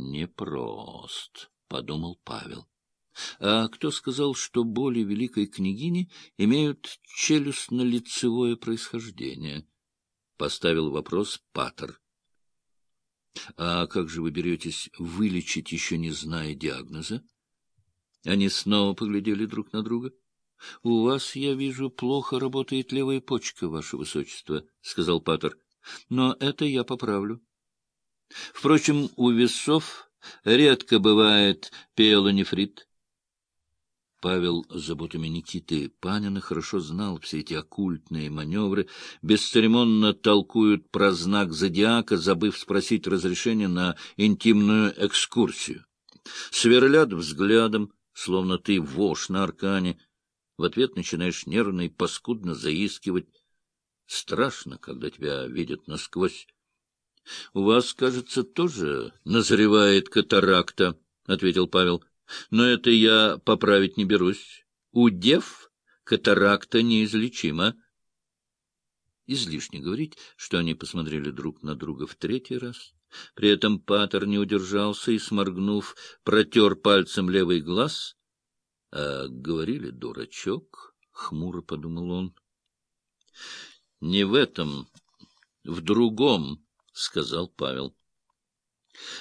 Непрост, — подумал Павел. А кто сказал, что боли великой княгини имеют челюстно-лицевое происхождение? Поставил вопрос Паттер. — А как же вы беретесь вылечить, еще не зная диагноза? Они снова поглядели друг на друга. — У вас, я вижу, плохо работает левая почка, ваше высочество, — сказал Паттер. — Но это я поправлю. Впрочем, у весов редко бывает пиелонефрит. Павел заботами Никиты Панина хорошо знал все эти оккультные маневры, бесцеремонно толкуют про знак зодиака, забыв спросить разрешения на интимную экскурсию. Сверлят взглядом, словно ты вошь на аркане. В ответ начинаешь нервно и паскудно заискивать. Страшно, когда тебя видят насквозь. — У вас, кажется, тоже назревает катаракта, — ответил Павел. Но это я поправить не берусь. У дев катаракта неизлечима. Излишне говорить, что они посмотрели друг на друга в третий раз. При этом Патер не удержался и, сморгнув, протер пальцем левый глаз. А говорили «дурачок», — хмуро подумал он. — Не в этом, в другом, — сказал Павел.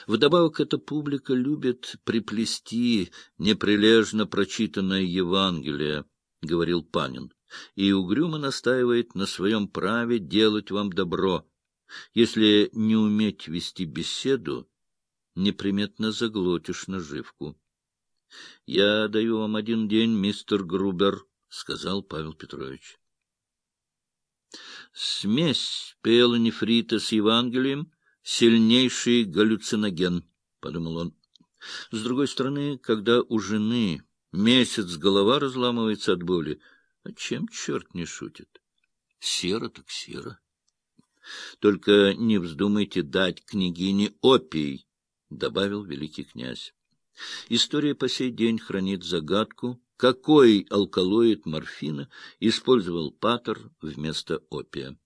Вдобавок эта публика любит приплести неприлежно прочитанное Евангелие, — говорил Панин, — и угрюмо настаивает на своем праве делать вам добро. Если не уметь вести беседу, неприметно заглотишь наживку. — Я даю вам один день, мистер Грубер, — сказал Павел Петрович. Смесь пелонефрита с Евангелием — сильнейший галлюциноген, — подумал он. С другой стороны, когда у жены месяц голова разламывается от боли, а чем черт не шутит? Сера так сера. Только не вздумайте дать княгине опий, — добавил великий князь. История по сей день хранит загадку, какой алкалоид морфина использовал Паттер вместо опия.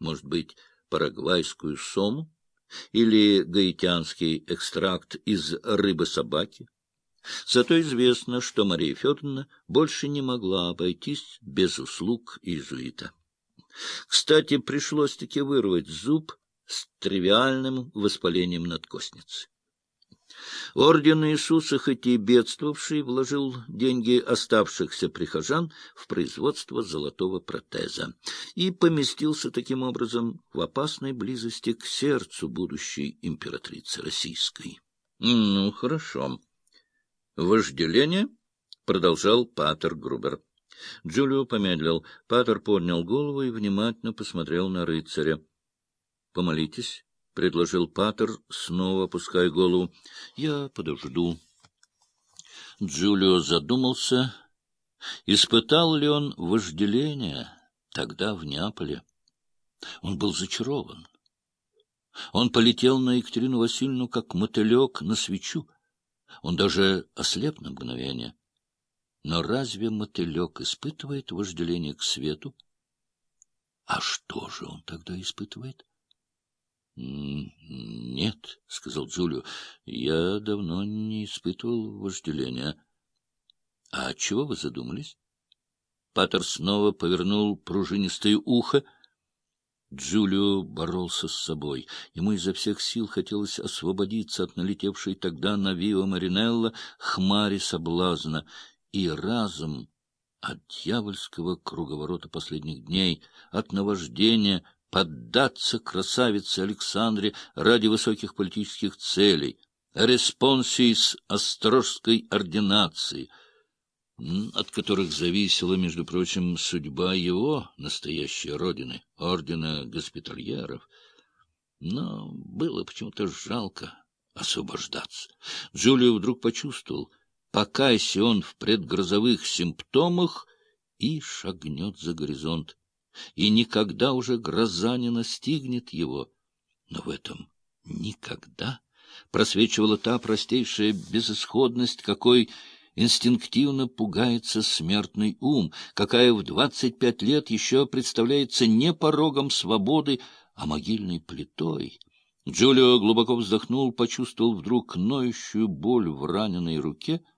Может быть, парагвайскую сому? или гаитянский экстракт из рыбы-собаки. Зато известно, что Мария Федоровна больше не могла обойтись без услуг иезуита. Кстати, пришлось-таки вырвать зуб с тривиальным воспалением надкостницы. Орден Иисуса, хоть и бедствовавший, вложил деньги оставшихся прихожан в производство золотого протеза и поместился таким образом в опасной близости к сердцу будущей императрицы российской. — Ну, хорошо. — Вожделение? — продолжал Патер Грубер. Джулио помедлил. Патер поднял голову и внимательно посмотрел на рыцаря. — Помолитесь. — предложил Паттер, снова опуская голову. — Я подожду. Джулио задумался, испытал ли он вожделение тогда в Неаполе. Он был зачарован. Он полетел на Екатерину Васильевну, как мотылек на свечу. Он даже ослеп на мгновение. Но разве мотылек испытывает вожделение к свету? А что же он тогда испытывает? —— Нет, — сказал Джулио, — я давно не испытывал вожделения. — А чего вы задумались? Паттер снова повернул пружинистое ухо. Джулио боролся с собой. Ему изо всех сил хотелось освободиться от налетевшей тогда на Вио Маринелло хмари соблазна. И разом от дьявольского круговорота последних дней, от наваждения — поддаться красавице Александре ради высоких политических целей, респонсис острожской ординации, от которых зависела, между прочим, судьба его настоящей родины, ордена госпитальеров. Но было почему-то жалко освобождаться. Джулио вдруг почувствовал, покайся он в предгрозовых симптомах, и шагнет за горизонт и никогда уже гроза не настигнет его. Но в этом никогда просвечивала та простейшая безысходность, какой инстинктивно пугается смертный ум, какая в двадцать пять лет еще представляется не порогом свободы, а могильной плитой, Джулио глубоко вздохнул, почувствовал вдруг ноющую боль в раненой руке —